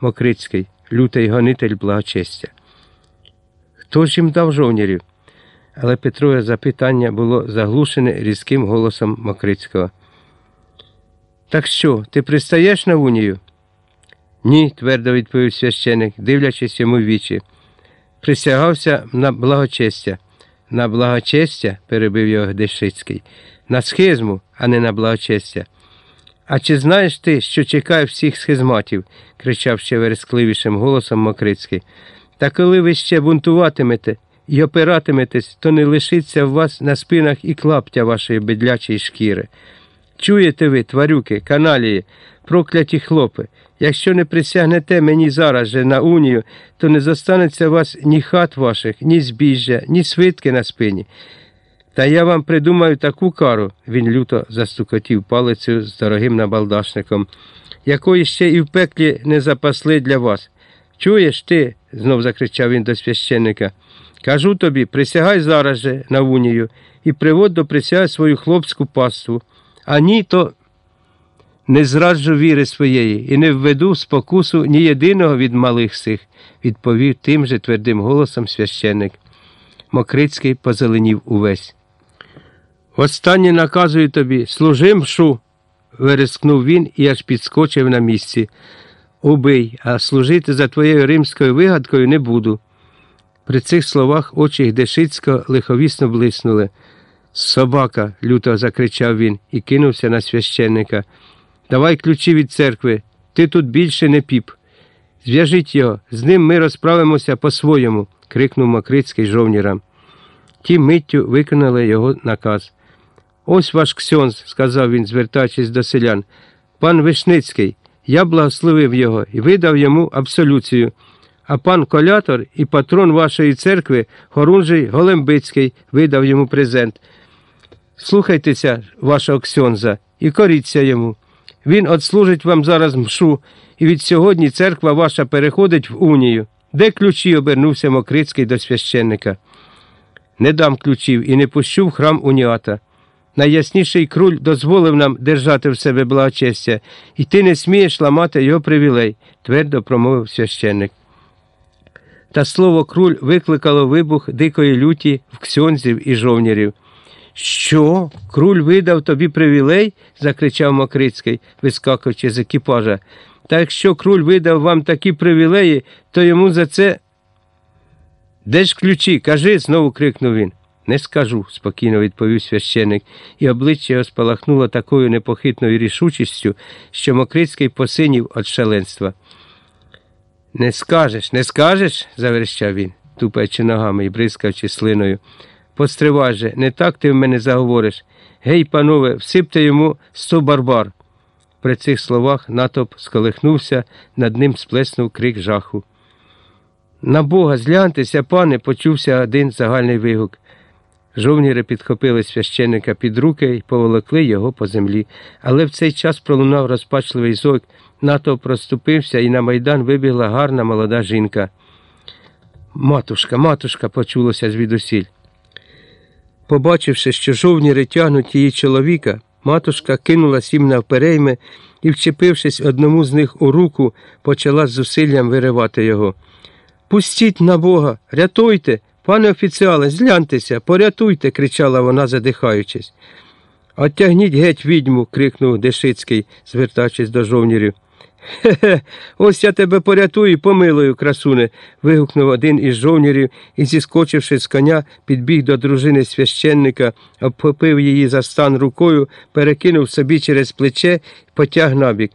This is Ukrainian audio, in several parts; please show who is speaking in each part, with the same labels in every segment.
Speaker 1: Мокрицький, лютий гонитель благочестя. Хто ж їм дав жовнірів? Але Петрове запитання було заглушене різким голосом Мокрицького. Так що, ти пристаєш на унію? Ні, твердо відповів священик, дивлячись йому в вічі. Присягався на благочестя. На благочестя, перебив його Дешицький, на схизму, а не на благочестя. А чи знаєш ти, що чекає всіх схизматів? кричав ще верескливішим голосом Мокрицький. Та коли ви ще бунтуватимете і опиратиметесь, то не лишиться в вас на спинах і клаптя вашої бедлячої шкіри. Чуєте ви, тварюки, каналії, прокляті хлопи, якщо не присягнете мені зараз же на унію, то не зостанеться вас ні хат ваших, ні збіжжя, ні свитки на спині. Та я вам придумаю таку кару, він люто застукотів палицею з дорогим набалдашником, якої ще і в пеклі не запасли для вас. Чуєш ти? знов закричав він до священника. Кажу тобі, присягай зараз же на унію і приводь до присяги свою хлопську паству. А ні, то не зраджу віри своєї і не введу в спокусу ні єдиного від малих сих, відповів тим же твердим голосом священник. Мокрицький позеленів увесь. Останнє наказую тобі, служи мшу, верескнув він і аж підскочив на місці. Убий, а служити за твоєю римською вигадкою не буду. При цих словах очі Гдешицького лиховісно блиснули. Собака, люто закричав він і кинувся на священника. Давай ключі від церкви, ти тут більше не піп. Зв'яжіть його, з ним ми розправимося по-своєму, крикнув Макрицький жовнірам. Ті миттю виконали його наказ. Ось ваш ксьонз, сказав він, звертаючись до селян. Пан Вишницький, я благословив його і видав йому абсолюцію. А пан колятор і патрон вашої церкви, Хорунжий Голембицький, видав йому презент. Слухайтеся, вашого ксьонза, і коріться йому. Він отслужить вам зараз мшу, і від сьогодні церква ваша переходить в унію. Де ключі? обернувся Мокрицький до священника. Не дам ключів і не пущу в храм уніата. Найясніший круль дозволив нам держати в себе благочестя, і ти не смієш ламати його привілей, твердо промовив священник. Та слово круль викликало вибух дикої люті в ксьонзів і жовнірів. Що? Круль видав тобі привілей? закричав Мокрицький, вискакуючи з екіпажа. Та якщо круль видав вам такі привілеї, то йому за це. Де ж ключі? Кажи, знову крикнув він. Не скажу, спокійно відповів священик, і обличчя його спалахнуло такою непохитною рішучістю, що Мокрицький посинів від шаленства. Не скажеш, не скажеш? заверещав він, тупаючи ногами і бризкаючи слиною. Постривай же, не так ти в мене заговориш. Гей, панове, всипте йому сто барбар. При цих словах натовп сколихнувся, над ним сплеснув крик жаху. На Бога, згляньтеся, пане, почувся один загальний вигук. Жовніри підхопили священника під руки і поволокли його по землі, але в цей час пролунав розпачливий зойк, натовп розступився, і на майдан вибігла гарна молода жінка. Матушка, матушка, почулося звідусіль. Побачивши, що жовніри тягнуть її чоловіка, матушка кинулась їм навперейми і, вчепившись одному з них у руку, почала з зусиллям виривати його. Пустіть на Бога, рятуйте, пане офіціале, згляньтеся, порятуйте, кричала вона, задихаючись. Оттягніть геть відьму, крикнув Дешицький, звертаючись до жовнірів. Хе-хе, ось я тебе порятую, помилую, красуне. вигукнув один із жовнірів і, зіскочивши з коня, підбіг до дружини священника, обхопив її за стан рукою, перекинув собі через плече і потяг набік.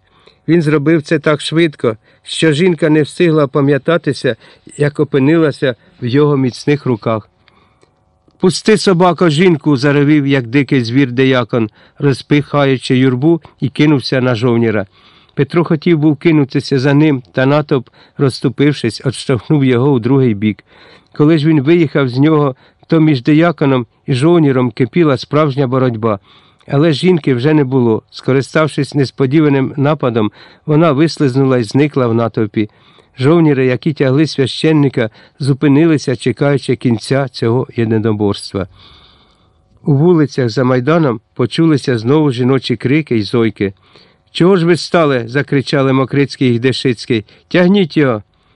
Speaker 1: Він зробив це так швидко, що жінка не встигла пам'ятатися, як опинилася в його міцних руках. Пусти, собако, жінку, заревів, як дикий звір деякон, розпихаючи юрбу і кинувся на жовніра. Петро хотів був кинутися за ним, та натовп, розступившись, отштовхнув його у другий бік. Коли ж він виїхав з нього, то між деяконом і жовніром кипіла справжня боротьба. Але жінки вже не було. Скориставшись несподіваним нападом, вона вислизнула і зникла в натовпі. Жовніри, які тягли священника, зупинилися, чекаючи кінця цього єдиноборства. У вулицях за майданом почулися знову жіночі крики й зойки. Чого ж ви стали? закричали Мокрицький і Гдешицький. Тягніть його.